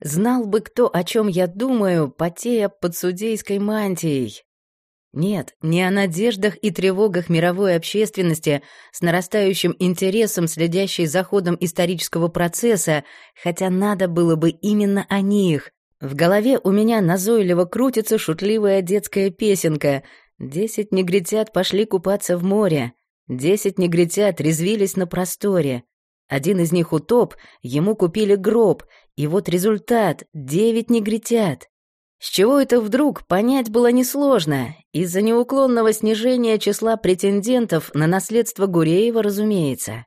Знал бы кто, о чем я думаю, потея под судейской мантией. Нет, не о надеждах и тревогах мировой общественности с нарастающим интересом, следящей за ходом исторического процесса, хотя надо было бы именно о них. В голове у меня назойливо крутится шутливая детская песенка «Десять негритят пошли купаться в море, десять негритят резвились на просторе». Один из них утоп, ему купили гроб, и вот результат — девять негритят. С чего это вдруг, понять было несложно, из-за неуклонного снижения числа претендентов на наследство Гуреева, разумеется.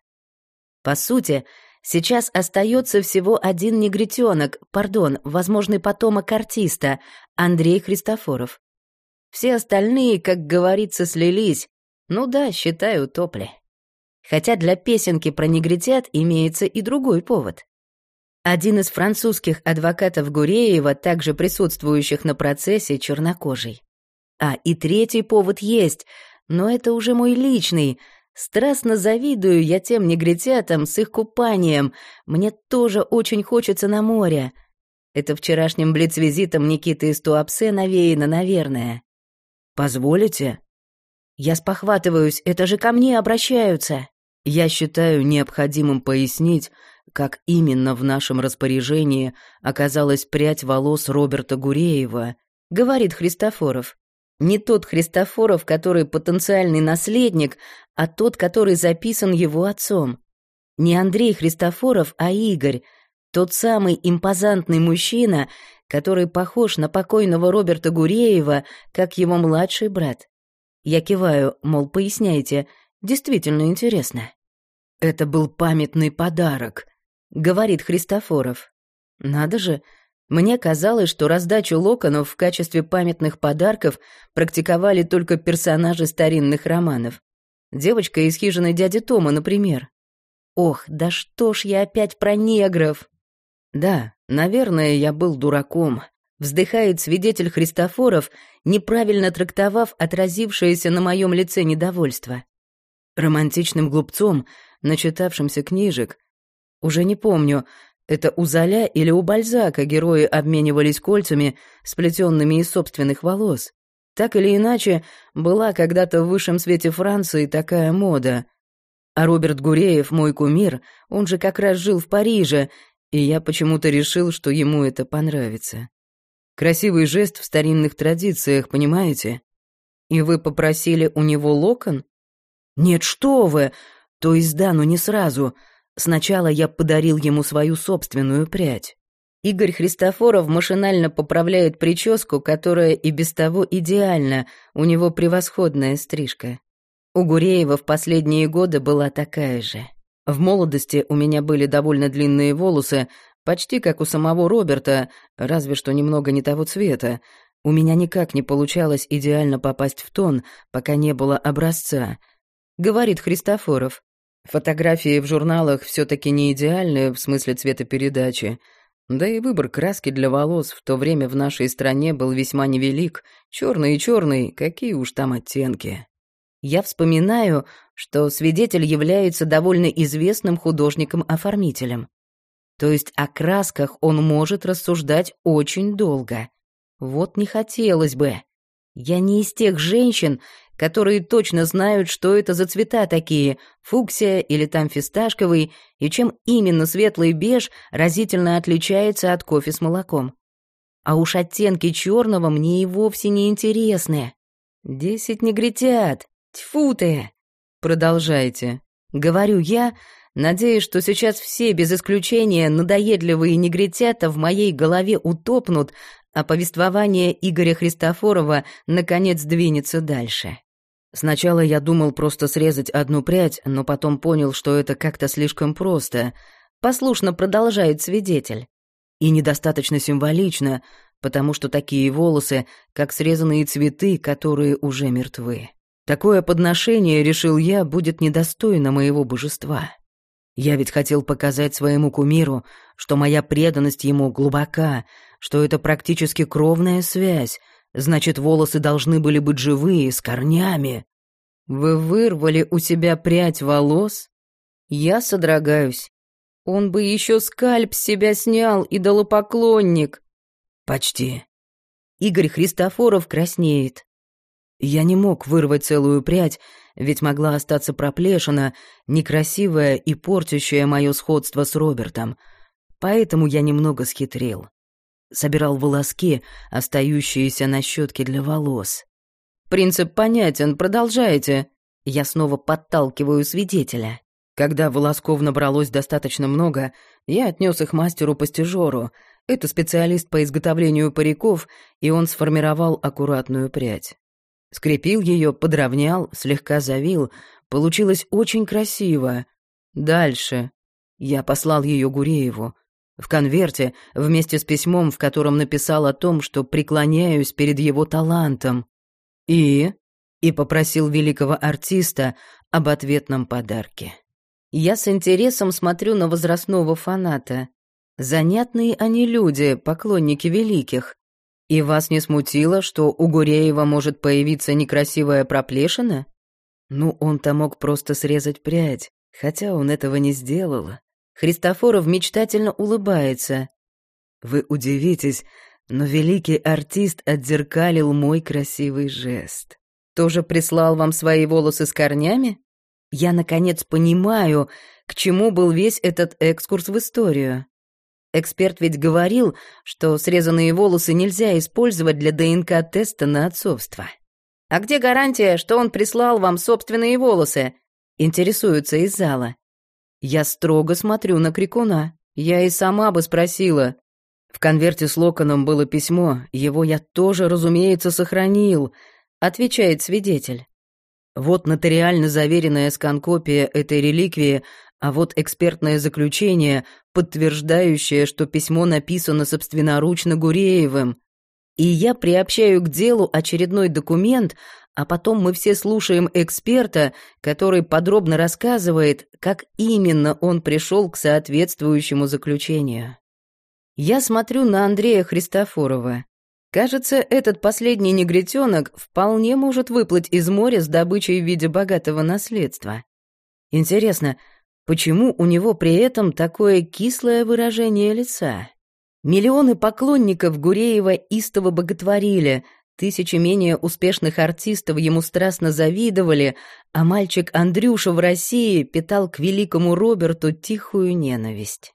По сути, сейчас остается всего один негритенок, пардон, возможный потомок артиста, Андрей Христофоров. Все остальные, как говорится, слились. Ну да, считаю, топли. Хотя для песенки про негритят имеется и другой повод. Один из французских адвокатов Гуреева, также присутствующих на процессе, чернокожий. А, и третий повод есть, но это уже мой личный. Страстно завидую я тем негритятам с их купанием. Мне тоже очень хочется на море. Это вчерашним блиц-визитом Никиты из Туапсе навеяно, наверное. «Позволите?» Я спохватываюсь, это же ко мне обращаются. Я считаю необходимым пояснить, как именно в нашем распоряжении оказалась прядь волос Роберта Гуреева, говорит Христофоров. Не тот Христофоров, который потенциальный наследник, а тот, который записан его отцом. Не Андрей Христофоров, а Игорь, тот самый импозантный мужчина, который похож на покойного Роберта Гуреева, как его младший брат. Я киваю, мол, поясняйте, Действительно интересно. Это был памятный подарок, говорит Христофоров. Надо же, мне казалось, что раздачу локонов в качестве памятных подарков практиковали только персонажи старинных романов. Девочка из хижины дяди Тома, например. Ох, да что ж я опять про негров? Да, наверное, я был дураком, вздыхает свидетель Христофоров, неправильно трактовав отразившееся на моем лице недовольство романтичным глупцом, начитавшимся книжек. Уже не помню, это у Золя или у Бальзака герои обменивались кольцами, сплетенными из собственных волос. Так или иначе, была когда-то в высшем свете Франции такая мода. А Роберт Гуреев, мой кумир, он же как раз жил в Париже, и я почему-то решил, что ему это понравится. Красивый жест в старинных традициях, понимаете? И вы попросили у него локон? «Нет, что вы! То есть да, но не сразу. Сначала я подарил ему свою собственную прядь». Игорь Христофоров машинально поправляет прическу, которая и без того идеальна, у него превосходная стрижка. У Гуреева в последние годы была такая же. В молодости у меня были довольно длинные волосы, почти как у самого Роберта, разве что немного не того цвета. У меня никак не получалось идеально попасть в тон, пока не было образца — говорит Христофоров. Фотографии в журналах все-таки не идеальны в смысле цветопередачи. Да и выбор краски для волос в то время в нашей стране был весьма невелик. Черный и черный, какие уж там оттенки. Я вспоминаю, что свидетель является довольно известным художником-оформителем. То есть о красках он может рассуждать очень долго. Вот не хотелось бы. Я не из тех женщин, которые точно знают, что это за цвета такие, фуксия или там фисташковый, и чем именно светлый беж разительно отличается от кофе с молоком. А уж оттенки черного мне и вовсе не интересны. Десять негритят. Тьфу ты! Продолжайте. Говорю я, надеясь, что сейчас все, без исключения, надоедливые негритята в моей голове утопнут, а повествование Игоря Христофорова наконец двинется дальше. Сначала я думал просто срезать одну прядь, но потом понял, что это как-то слишком просто. Послушно продолжает свидетель. И недостаточно символично, потому что такие волосы, как срезанные цветы, которые уже мертвы. Такое подношение, решил я, будет недостойно моего божества. Я ведь хотел показать своему кумиру, что моя преданность ему глубока, что это практически кровная связь, Значит, волосы должны были быть живые, с корнями. Вы вырвали у себя прядь волос? Я содрогаюсь. Он бы еще скальп с себя снял, идолопоклонник. Почти. Игорь Христофоров краснеет. Я не мог вырвать целую прядь, ведь могла остаться проплешина, некрасивая и портящая мое сходство с Робертом. Поэтому я немного схитрил. Собирал волоски, остающиеся на щетке для волос. «Принцип понятен, продолжайте». Я снова подталкиваю свидетеля. Когда волосков набралось достаточно много, я отнес их мастеру-постижеру. Это специалист по изготовлению париков, и он сформировал аккуратную прядь. Скрепил ее, подровнял, слегка завил. Получилось очень красиво. Дальше. Я послал ее Гурееву. В конверте, вместе с письмом, в котором написал о том, что преклоняюсь перед его талантом. И... И попросил великого артиста об ответном подарке. Я с интересом смотрю на возрастного фаната. Занятные они люди, поклонники великих. И вас не смутило, что у Гуреева может появиться некрасивая проплешина? Ну, он-то мог просто срезать прядь, хотя он этого не сделал. Христофоров мечтательно улыбается. Вы удивитесь, но великий артист отзеркалил мой красивый жест. Тоже прислал вам свои волосы с корнями? Я, наконец, понимаю, к чему был весь этот экскурс в историю. Эксперт ведь говорил, что срезанные волосы нельзя использовать для ДНК-теста на отцовство. А где гарантия, что он прислал вам собственные волосы? Интересуются из зала. Я строго смотрю на Крикуна. Я и сама бы спросила. В конверте с локоном было письмо, его я тоже, разумеется, сохранил, отвечает свидетель. Вот нотариально заверенная сканкопия этой реликвии а вот экспертное заключение, подтверждающее, что письмо написано собственноручно Гуреевым. И я приобщаю к делу очередной документ, а потом мы все слушаем эксперта, который подробно рассказывает, как именно он пришел к соответствующему заключению. Я смотрю на Андрея Христофорова. Кажется, этот последний негритенок вполне может выплыть из моря с добычей в виде богатого наследства. Интересно, Почему у него при этом такое кислое выражение лица? Миллионы поклонников Гуреева истово боготворили, тысячи менее успешных артистов ему страстно завидовали, а мальчик Андрюша в России питал к великому Роберту тихую ненависть.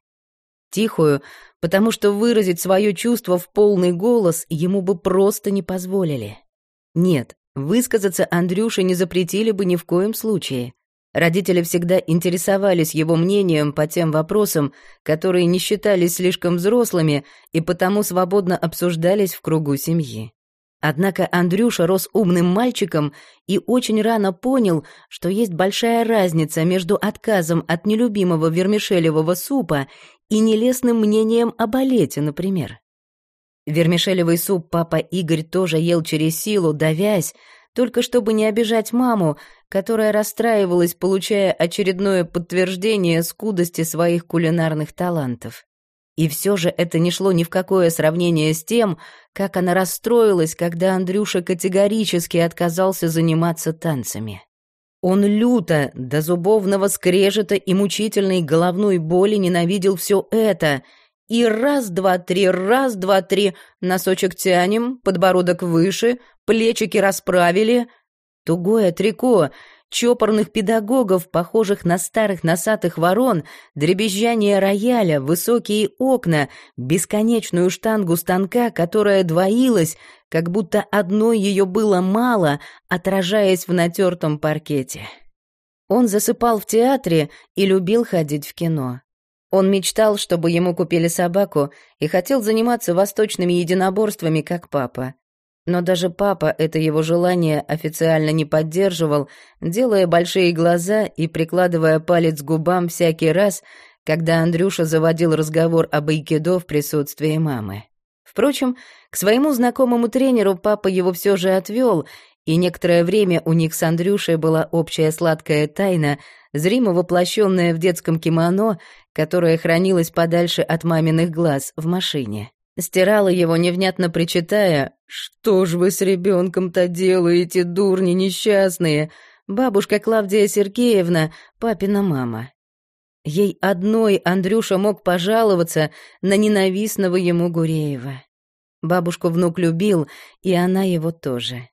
Тихую, потому что выразить свое чувство в полный голос ему бы просто не позволили. Нет, высказаться Андрюше не запретили бы ни в коем случае. Родители всегда интересовались его мнением по тем вопросам, которые не считались слишком взрослыми и потому свободно обсуждались в кругу семьи. Однако Андрюша рос умным мальчиком и очень рано понял, что есть большая разница между отказом от нелюбимого вермишелевого супа и нелестным мнением о балете, например. Вермишелевый суп папа Игорь тоже ел через силу, давясь, только чтобы не обижать маму, которая расстраивалась, получая очередное подтверждение скудости своих кулинарных талантов. И все же это не шло ни в какое сравнение с тем, как она расстроилась, когда Андрюша категорически отказался заниматься танцами. Он люто, до зубовного скрежета и мучительной головной боли ненавидел все это — и раз, два, три, раз, два, три, носочек тянем, подбородок выше, плечики расправили. Тугое трико, чопорных педагогов, похожих на старых носатых ворон, дребезжание рояля, высокие окна, бесконечную штангу станка, которая двоилась, как будто одной ее было мало, отражаясь в натертом паркете. Он засыпал в театре и любил ходить в кино. Он мечтал, чтобы ему купили собаку, и хотел заниматься восточными единоборствами, как папа. Но даже папа это его желание официально не поддерживал, делая большие глаза и прикладывая палец к губам всякий раз, когда Андрюша заводил разговор об айкидо в присутствии мамы. Впрочем, к своему знакомому тренеру папа его все же отвел, и некоторое время у них с Андрюшей была общая сладкая тайна, зримо воплощенная в детском кимоно, которая хранилась подальше от маминых глаз в машине. Стирала его, невнятно причитая, «Что ж вы с ребенком-то делаете, дурни несчастные?» Бабушка Клавдия Сергеевна, папина мама. Ей одной Андрюша мог пожаловаться на ненавистного ему Гуреева. Бабушку внук любил, и она его тоже.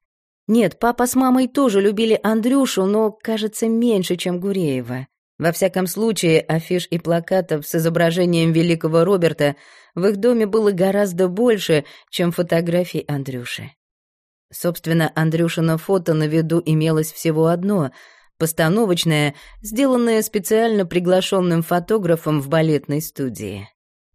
Нет, папа с мамой тоже любили Андрюшу, но, кажется, меньше, чем Гуреева. Во всяком случае, афиш и плакатов с изображением великого Роберта в их доме было гораздо больше, чем фотографий Андрюши. Собственно, Андрюшина фото на виду имелось всего одно — постановочное, сделанное специально приглашенным фотографом в балетной студии.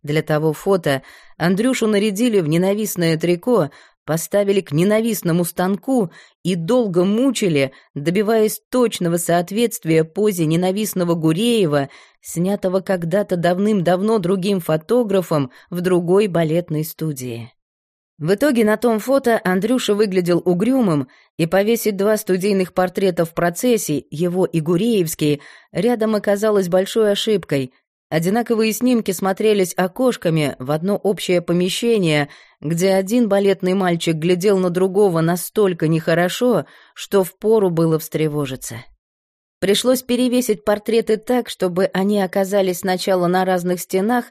Для того фото Андрюшу нарядили в ненавистное трико, поставили к ненавистному станку и долго мучили, добиваясь точного соответствия позе ненавистного Гуреева, снятого когда-то давным-давно другим фотографом в другой балетной студии. В итоге на том фото Андрюша выглядел угрюмым, и повесить два студийных портрета в процессе, его и Гуреевский, рядом оказалось большой ошибкой. Одинаковые снимки смотрелись окошками в одно общее помещение, где один балетный мальчик глядел на другого настолько нехорошо, что впору было встревожиться. Пришлось перевесить портреты так, чтобы они оказались сначала на разных стенах,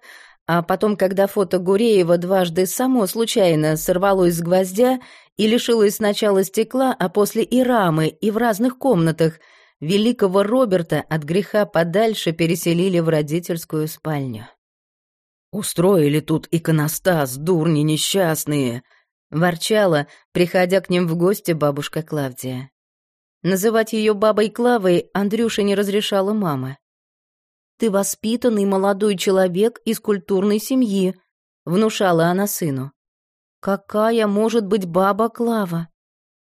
а потом, когда фото Гуреева дважды само случайно сорвалось с гвоздя и лишилось сначала стекла, а после и рамы, и в разных комнатах, великого Роберта от греха подальше переселили в родительскую спальню. «Устроили тут иконостас, дурни несчастные!» — ворчала, приходя к ним в гости бабушка Клавдия. Называть ее бабой Клавой Андрюша не разрешала мама. Ты воспитанный молодой человек из культурной семьи», — внушала она сыну. «Какая может быть баба Клава?»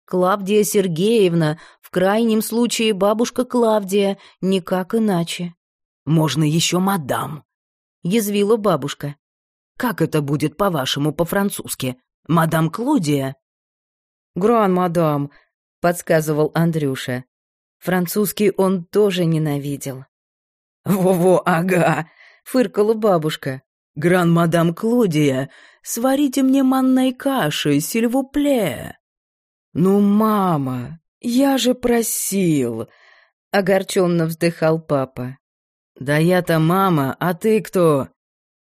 «Клавдия Сергеевна, крайнем случае бабушка Клавдия, никак иначе». «Можно еще мадам», — язвила бабушка. «Как это будет, по-вашему, по-французски? Мадам Клодия?» «Гран-мадам», — подсказывал Андрюша. Французский он тоже ненавидел. «Во-во, ага!» — фыркала бабушка. «Гран-мадам Клодия, сварите мне манной каши, сильвупле!» «Ну, мама, я же просил!» — огорченно вздыхал папа. «Да я-то мама, а ты кто?»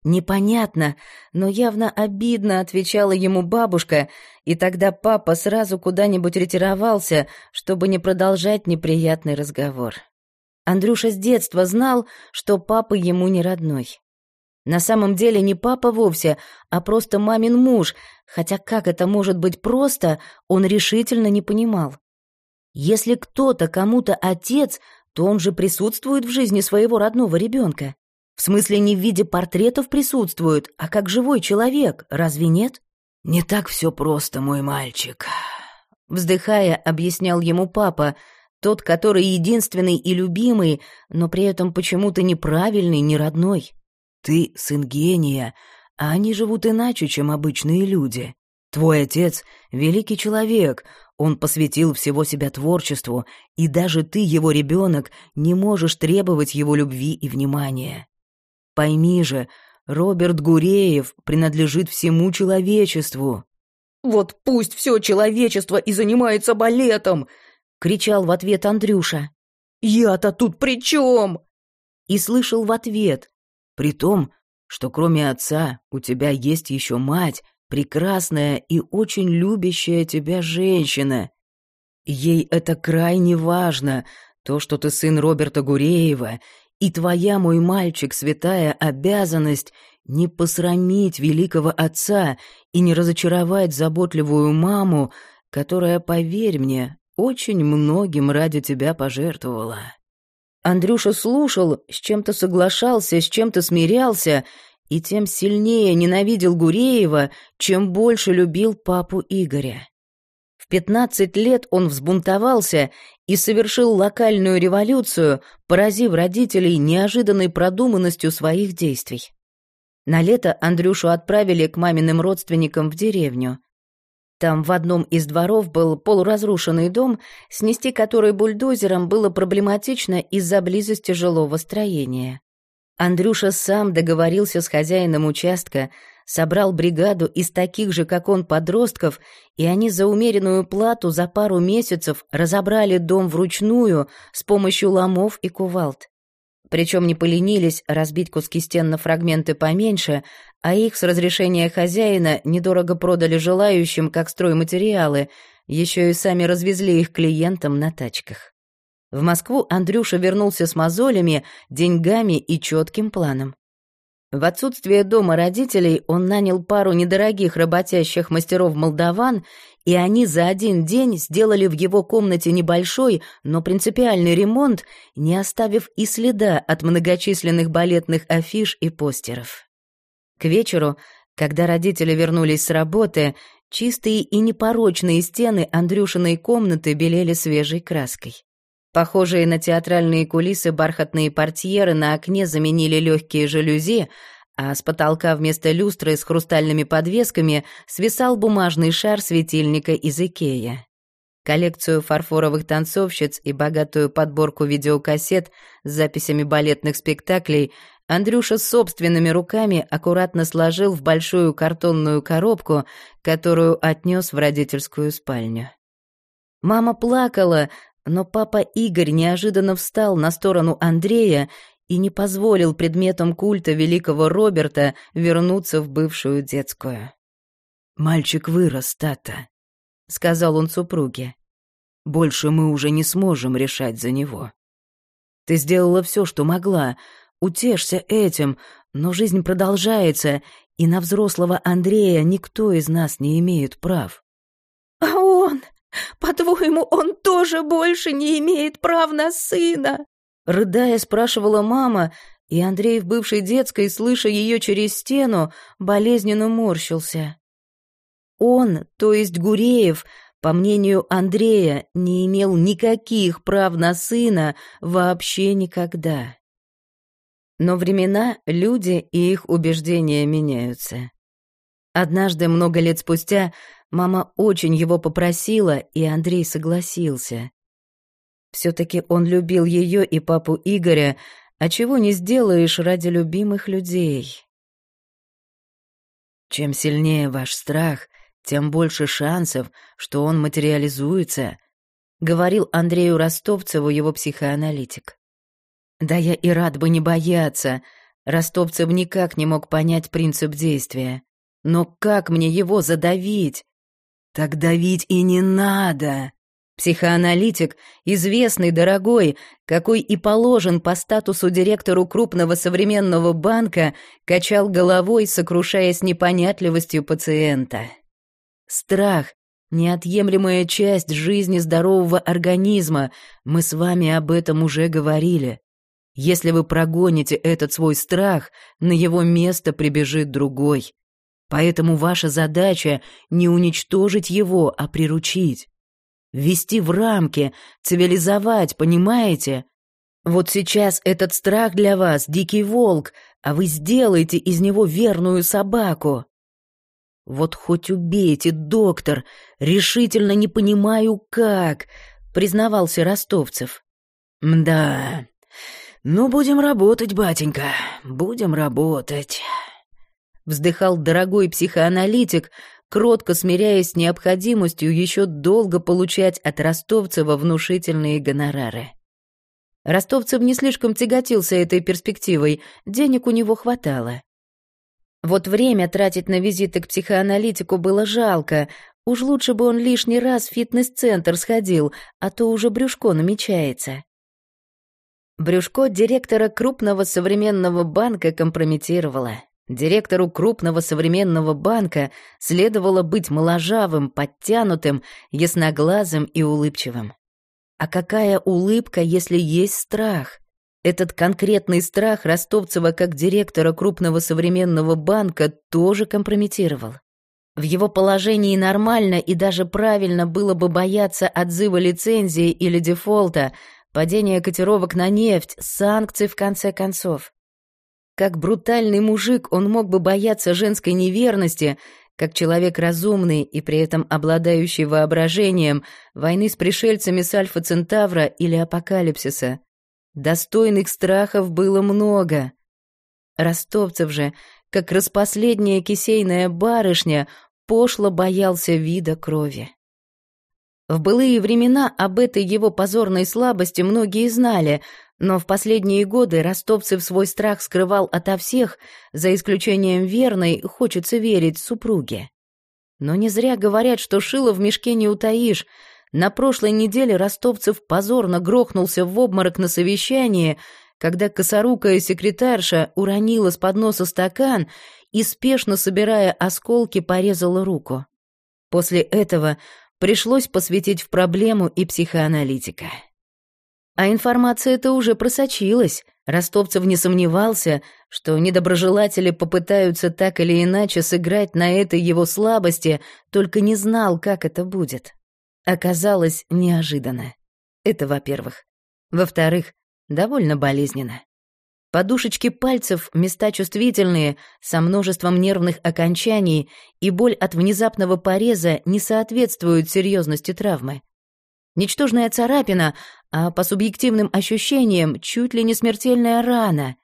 Непонятно, но явно обидно отвечала ему бабушка, и тогда папа сразу куда-нибудь ретировался, чтобы не продолжать неприятный разговор. Андрюша с детства знал, что папа ему не родной. На самом деле не папа вовсе, а просто мамин муж, хотя как это может быть просто, он решительно не понимал. Если кто-то кому-то отец, то он же присутствует в жизни своего родного ребенка. В смысле, не в виде портретов присутствует, а как живой человек, разве нет? «Не так все просто, мой мальчик», — вздыхая, объяснял ему папа — тот, который единственный и любимый, но при этом почему-то неправильный, не родной. Ты сын гения, а они живут иначе, чем обычные люди. Твой отец — великий человек, он посвятил всего себя творчеству, и даже ты, его ребенок, не можешь требовать его любви и внимания. Пойми же, Роберт Гуреев принадлежит всему человечеству. «Вот пусть все человечество и занимается балетом!» — кричал в ответ Андрюша. «Я-то тут при чем?» И слышал в ответ. «При том, что кроме отца у тебя есть еще мать, прекрасная и очень любящая тебя женщина. Ей это крайне важно, то, что ты сын Роберта Гуреева, и твоя, мой мальчик, святая обязанность не посрамить великого отца и не разочаровать заботливую маму, которая, поверь мне, очень многим ради тебя пожертвовала». Андрюша слушал, с чем-то соглашался, с чем-то смирялся, и тем сильнее ненавидел Гуреева, чем больше любил папу Игоря. В пятнадцать лет он взбунтовался и совершил локальную революцию, поразив родителей неожиданной продуманностью своих действий. На лето Андрюшу отправили к маминым родственникам в деревню. Там в одном из дворов был полуразрушенный дом, снести который бульдозером было проблематично из-за близости жилого строения. Андрюша сам договорился с хозяином участка, собрал бригаду из таких же, как он, подростков, и они за умеренную плату за пару месяцев разобрали дом вручную с помощью ломов и кувалд. Причем не поленились разбить куски стен на фрагменты поменьше, а их с разрешения хозяина недорого продали желающим как стройматериалы, еще и сами развезли их клиентам на тачках. В Москву Андрюша вернулся с мозолями, деньгами и четким планом. В отсутствие дома родителей он нанял пару недорогих работящих мастеров-молдаван, и они за один день сделали в его комнате небольшой, но принципиальный ремонт, не оставив и следа от многочисленных балетных афиш и постеров. К вечеру, когда родители вернулись с работы, чистые и непорочные стены Андрюшиной комнаты белели свежей краской. Похожие на театральные кулисы бархатные портьеры на окне заменили легкие жалюзи, а с потолка вместо люстры с хрустальными подвесками свисал бумажный шар светильника из Икея. Коллекцию фарфоровых танцовщиц и богатую подборку видеокассет с записями балетных спектаклей Андрюша собственными руками аккуратно сложил в большую картонную коробку, которую отнес в родительскую спальню. Мама плакала, но папа Игорь неожиданно встал на сторону Андрея и не позволил предметам культа великого Роберта вернуться в бывшую детскую. «Мальчик вырос, Тата», — сказал он супруге. «Больше мы уже не сможем решать за него. Ты сделала все, что могла, утешься этим, но жизнь продолжается, и на взрослого Андрея никто из нас не имеет прав». «А он?» По-твоему, он тоже больше не имеет прав на сына?» Рыдая, спрашивала мама, и Андрей в бывшей детской, слыша ее через стену, болезненно морщился. Он, то есть Гуреев, по мнению Андрея, не имел никаких прав на сына вообще никогда. Но времена, люди и их убеждения меняются. Однажды, много лет спустя, Мама очень его попросила, и Андрей согласился. Все-таки он любил ее и папу Игоря, а чего не сделаешь ради любимых людей. Чем сильнее ваш страх, тем больше шансов, что он материализуется, говорил Андрею Ростовцеву его психоаналитик. Да я и рад бы не бояться. Ростовцев никак не мог понять принцип действия. Но как мне его задавить? «Так давить и не надо!» Психоаналитик, известный, дорогой, какой и положен по статусу директору крупного современного банка, качал головой, сокрушаясь непонятливостью пациента. Страх — неотъемлемая часть жизни здорового организма, мы с вами об этом уже говорили. Если вы прогоните этот свой страх, на его место прибежит другой. Поэтому ваша задача не уничтожить его, а приручить. Ввести в рамки, цивилизовать, понимаете? Вот сейчас этот страх для вас — дикий волк, а вы сделаете из него верную собаку. Вот хоть убейте, доктор, решительно не понимаю, как, признавался Ростовцев. Да, ну будем работать, батенька, будем работать вздыхал дорогой психоаналитик, кротко смиряясь с необходимостью еще долго получать от Ростовцева внушительные гонорары. Ростовцев не слишком тяготился этой перспективой, денег у него хватало. Вот время тратить на визиты к психоаналитику было жалко, уж лучше бы он лишний раз в фитнес-центр сходил, а то уже брюшко намечается. Брюшко директора крупного современного банка компрометировало. Директору крупного современного банка следовало быть моложавым, подтянутым, ясноглазым и улыбчивым. А какая улыбка, если есть страх? Этот конкретный страх Ростовцева как директора крупного современного банка тоже компрометировал. В его положении нормально и даже правильно было бы бояться отзыва лицензии или дефолта, падения котировок на нефть, санкций в конце концов. Как брутальный мужик он мог бы бояться женской неверности, как человек разумный и при этом обладающий воображением войны с пришельцами с Альфа-Центавра или апокалипсиса. Достойных страхов было много. Ростовцев же, как распоследняя кисейная барышня, пошло боялся вида крови. В былые времена об этой его позорной слабости многие знали, Но в последние годы Ростовцев свой страх скрывал ото всех, за исключением верной, хочется верить, супруге. Но не зря говорят, что шило в мешке не утаишь. На прошлой неделе Ростовцев позорно грохнулся в обморок на совещании, когда косорукая секретарша уронила с подноса стакан и, спешно собирая осколки, порезала руку. После этого пришлось посвятить в проблему и психоаналитика. А информация-то уже просочилась. Ростовцев не сомневался, что недоброжелатели попытаются так или иначе сыграть на этой его слабости, только не знал, как это будет. Оказалось неожиданно. Это во-первых. Во-вторых, довольно болезненно. Подушечки пальцев, места чувствительные, со множеством нервных окончаний, и боль от внезапного пореза не соответствуют серьезности травмы. Ничтожная царапина, а по субъективным ощущениям чуть ли не смертельная рана.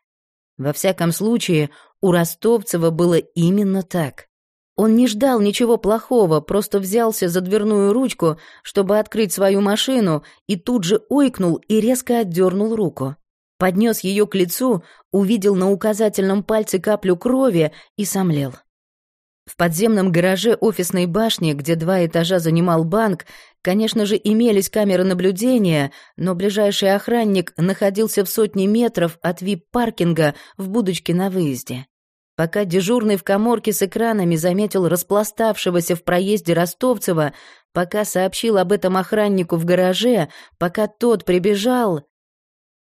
Во всяком случае, у Ростовцева было именно так. Он не ждал ничего плохого, просто взялся за дверную ручку, чтобы открыть свою машину, и тут же ойкнул и резко отдернул руку. Поднес ее к лицу, увидел на указательном пальце каплю крови и сомлел. В подземном гараже офисной башни, где два этажа занимал банк, конечно же, имелись камеры наблюдения, но ближайший охранник находился в сотне метров от вип-паркинга в будочке на выезде. Пока дежурный в коморке с экранами заметил распластавшегося в проезде Ростовцева, пока сообщил об этом охраннику в гараже, пока тот прибежал,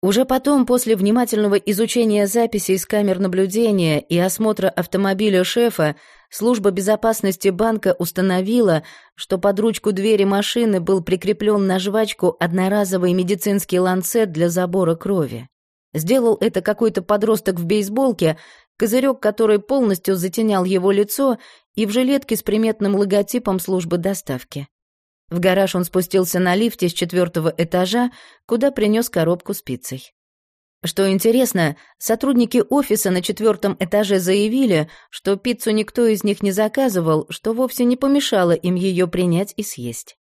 уже потом, после внимательного изучения записей с камер наблюдения и осмотра автомобиля шефа, служба безопасности банка установила, что под ручку двери машины был прикреплен на жвачку одноразовый медицинский ланцет для забора крови. Сделал это какой-то подросток в бейсболке, козырек который полностью затенял его лицо и в жилетке с приметным логотипом службы доставки. В гараж он спустился на лифте с четвертого этажа, куда принес коробку с пиццей. Что интересно, сотрудники офиса на четвертом этаже заявили, что пиццу никто из них не заказывал, что вовсе не помешало им ее принять и съесть.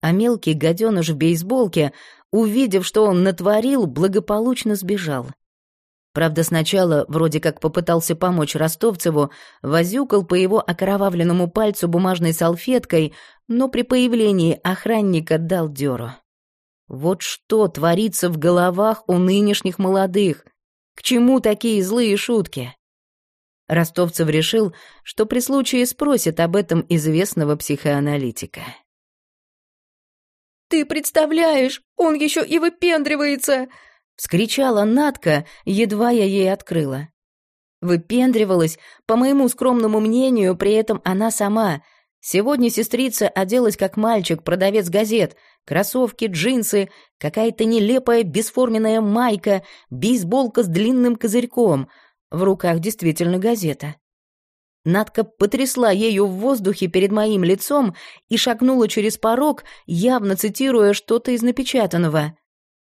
А мелкий гаденыш в бейсболке, увидев, что он натворил, благополучно сбежал. Правда, сначала вроде как попытался помочь Ростовцеву, возюкал по его окровавленному пальцу бумажной салфеткой, но при появлении охранника дал дёру. Вот что творится в головах у нынешних молодых. К чему такие злые шутки? Ростовцев решил, что при случае спросит об этом известного психоаналитика. «Ты представляешь, он еще и выпендривается!» Вскричала Натка, едва я ей открыла. Выпендривалась, по моему скромному мнению, при этом она сама. Сегодня сестрица оделась как мальчик, продавец газет. Кроссовки, джинсы, какая-то нелепая бесформенная майка, бейсболка с длинным козырьком. В руках действительно газета. Надка потрясла ею в воздухе перед моим лицом и шагнула через порог, явно цитируя что-то из напечатанного.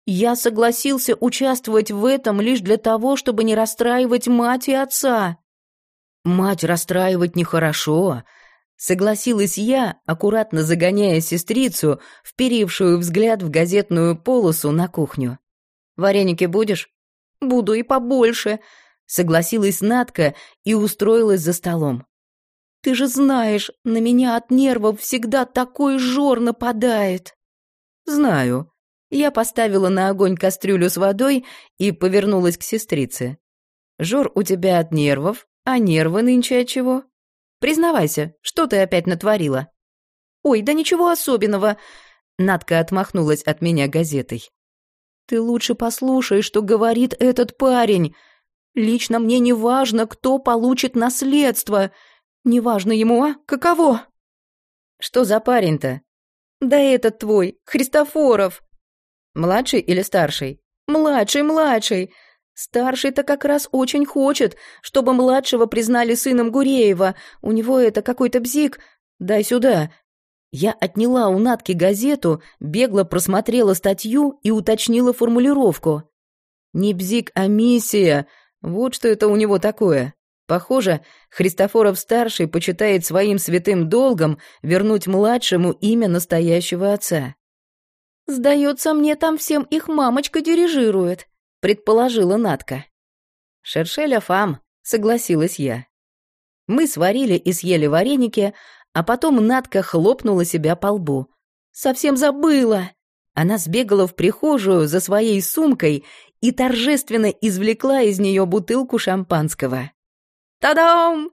Я согласился участвовать в этом лишь для того, чтобы не расстраивать мать и отца. Мать расстраивать нехорошо, согласилась я, аккуратно загоняя сестрицу, вперившую взгляд в газетную полосу на кухню. Вареники будешь? Буду и побольше, согласилась Натка и устроилась за столом. Ты же знаешь, на меня от нервов всегда такой жор нападает. Знаю, я поставила на огонь кастрюлю с водой и повернулась к сестрице. «Жор у тебя от нервов, а нервы нынче от чего? Признавайся, что ты опять натворила?» «Ой, да ничего особенного!» Надка отмахнулась от меня газетой. «Ты лучше послушай, что говорит этот парень. Лично мне не важно, кто получит наследство. Не важно ему, а? Каково?» «Что за парень-то?» «Да этот твой, Христофоров!» Младший или старший? Младший, младший. Старший-то как раз очень хочет, чтобы младшего признали сыном Гуреева. У него это какой-то бзик. Дай сюда. Я отняла у Натки газету, бегло просмотрела статью и уточнила формулировку. Не бзик, а миссия. Вот что это у него такое. Похоже, Христофоров-старший почитает своим святым долгом вернуть младшему имя настоящего отца. Сдается мне, там всем их мамочка дирижирует. — предположила Натка. «Шершеля фам», — согласилась я. Мы сварили и съели вареники, а потом Натка хлопнула себя по лбу. «Совсем забыла!» Она сбегала в прихожую за своей сумкой и торжественно извлекла из нее бутылку шампанского. «Та-дам!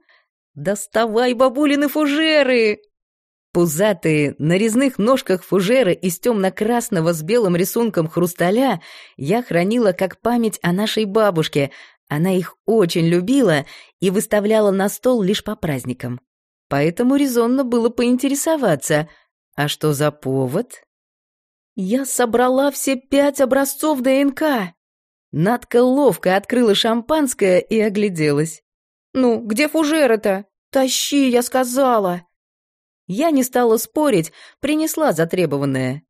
Доставай бабулины фужеры!» Пузатые, на резных ножках фужеры из темно-красного с белым рисунком хрусталя я хранила как память о нашей бабушке. Она их очень любила и выставляла на стол лишь по праздникам. Поэтому резонно было поинтересоваться, а что за повод? Я собрала все пять образцов ДНК. Надка ловко открыла шампанское и огляделась. «Ну, где фужеры-то? Тащи, я сказала!» Я не стала спорить, принесла затребованное.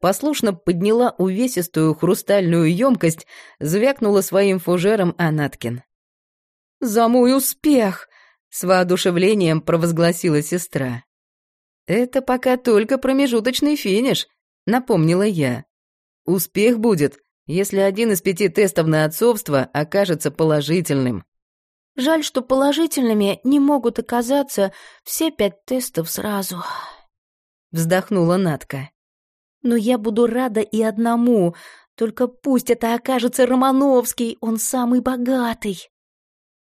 Послушно подняла увесистую хрустальную емкость, звякнула своим фужером Анаткин. «За мой успех!» — с воодушевлением провозгласила сестра. «Это пока только промежуточный финиш», — напомнила я. «Успех будет, если один из пяти тестов на отцовство окажется положительным». Жаль, что положительными не могут оказаться все пять тестов сразу. Вздохнула Натка. Но я буду рада и одному, только пусть это окажется Романовский, он самый богатый.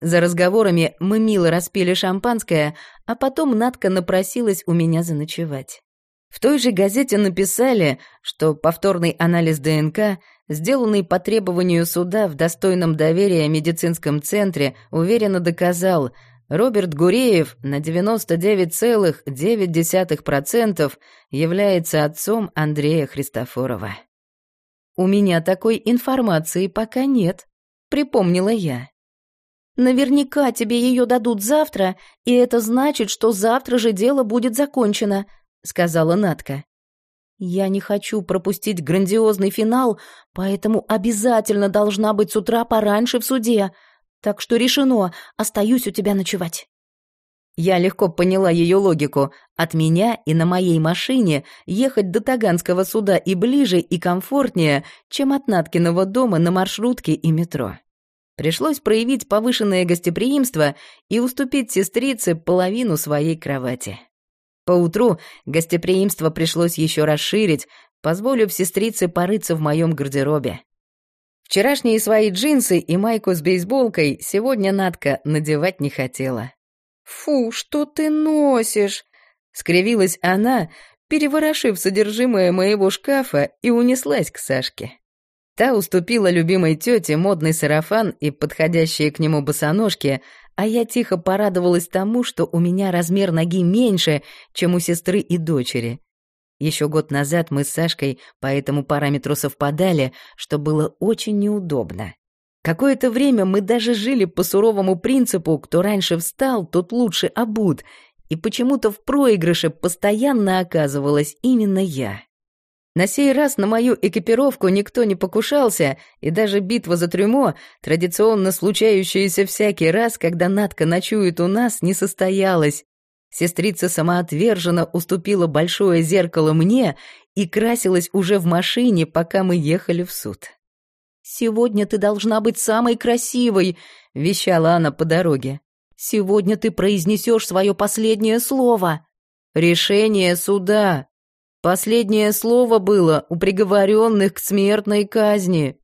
За разговорами мы мило распили шампанское, а потом Натка напросилась у меня заночевать. В той же газете написали, что повторный анализ ДНК, сделанный по требованию суда в достойном доверия медицинском центре, уверенно доказал, Роберт Гуреев на 99,9% является отцом Андрея Христофорова. «У меня такой информации пока нет», — припомнила я. «Наверняка тебе ее дадут завтра, и это значит, что завтра же дело будет закончено», — сказала Натка. «Я не хочу пропустить грандиозный финал, поэтому обязательно должна быть с утра пораньше в суде. Так что решено, остаюсь у тебя ночевать». Я легко поняла ее логику. От меня и на моей машине ехать до Таганского суда и ближе, и комфортнее, чем от Наткиного дома на маршрутке и метро. Пришлось проявить повышенное гостеприимство и уступить сестрице половину своей кровати. Поутру гостеприимство пришлось еще расширить, позволив сестрице порыться в моем гардеробе. Вчерашние свои джинсы и майку с бейсболкой сегодня Надка надевать не хотела. «Фу, что ты носишь?» — скривилась она, переворошив содержимое моего шкафа и унеслась к Сашке. Та уступила любимой тете модный сарафан и подходящие к нему босоножки, а я тихо порадовалась тому, что у меня размер ноги меньше, чем у сестры и дочери. Еще год назад мы с Сашкой по этому параметру совпадали, что было очень неудобно. Какое-то время мы даже жили по суровому принципу «кто раньше встал, тот лучше обут», и почему-то в проигрыше постоянно оказывалась именно я. На сей раз на мою экипировку никто не покушался, и даже битва за трюмо, традиционно случающаяся всякий раз, когда Натка ночует у нас, не состоялась. Сестрица самоотверженно уступила большое зеркало мне и красилась уже в машине, пока мы ехали в суд. «Сегодня ты должна быть самой красивой», — вещала она по дороге. «Сегодня ты произнесешь свое последнее слово». «Решение суда», Последнее слово было у приговоренных к смертной казни.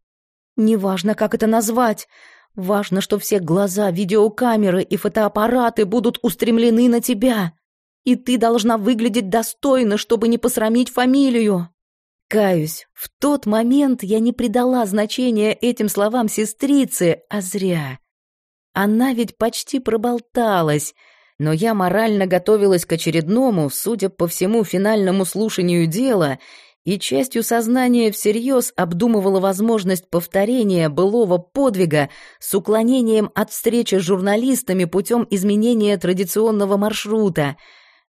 Неважно, как это назвать. Важно, что все глаза, видеокамеры и фотоаппараты будут устремлены на тебя. И ты должна выглядеть достойно, чтобы не посрамить фамилию. Каюсь, в тот момент я не придала значения этим словам сестрицы, а зря. Она ведь почти проболталась — но я морально готовилась к очередному, судя по всему, финальному слушанию дела и частью сознания всерьез обдумывала возможность повторения былого подвига с уклонением от встречи с журналистами путем изменения традиционного маршрута.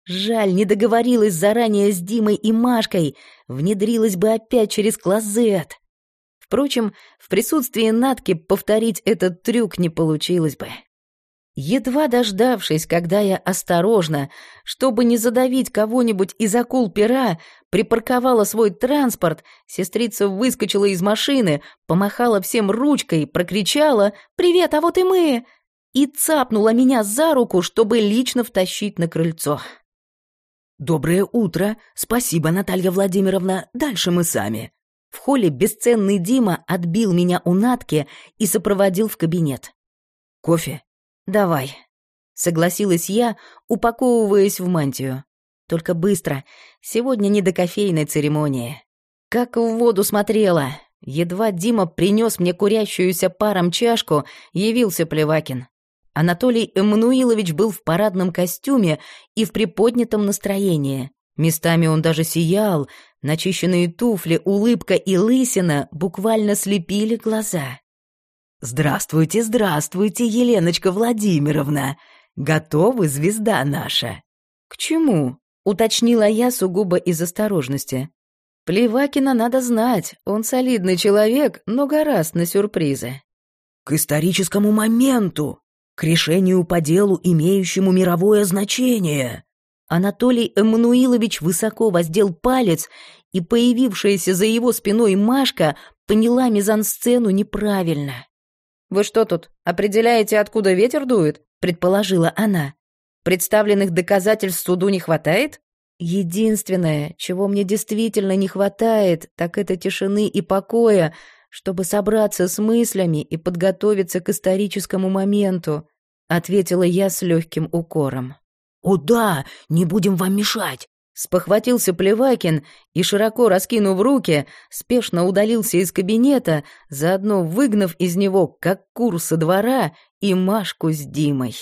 Жаль, не договорилась заранее с Димой и Машкой, внедрилась бы опять через клозет. Впрочем, в присутствии Натки повторить этот трюк не получилось бы. Едва дождавшись, когда я осторожно, чтобы не задавить кого-нибудь из акул пера, припарковала свой транспорт, сестрица выскочила из машины, помахала всем ручкой, прокричала «Привет, а вот и мы!» и цапнула меня за руку, чтобы лично втащить на крыльцо. «Доброе утро! Спасибо, Наталья Владимировна. Дальше мы сами». В холле бесценный Дима отбил меня у Натки и сопроводил в кабинет. «Кофе?» «Давай», — согласилась я, упаковываясь в мантию. «Только быстро. Сегодня не до кофейной церемонии». Как в воду смотрела. Едва Дима принес мне курящуюся паром чашку, явился Плевакин. Анатолий Эммануилович был в парадном костюме и в приподнятом настроении. Местами он даже сиял, начищенные туфли, улыбка и лысина буквально слепили глаза. «Здравствуйте, здравствуйте, Еленочка Владимировна! Готовы, звезда наша?» «К чему?» — уточнила я сугубо из осторожности. Плевакина надо знать, он солидный человек, но гораст на сюрпризы. «К историческому моменту!» к решению по делу, имеющему мировое значение. Анатолий Эммануилович высоко воздел палец, и появившаяся за его спиной Машка поняла мизансцену неправильно. «Вы что тут, определяете, откуда ветер дует?» — предположила она. «Представленных доказательств суду не хватает?» «Единственное, чего мне действительно не хватает, так это тишины и покоя, чтобы собраться с мыслями и подготовиться к историческому моменту», — ответила я с легким укором. «О да, не будем вам мешать!» Спохватился Плевакин и, широко раскинув руки, спешно удалился из кабинета, заодно выгнав из него, как кур со двора, и Машку с Димой.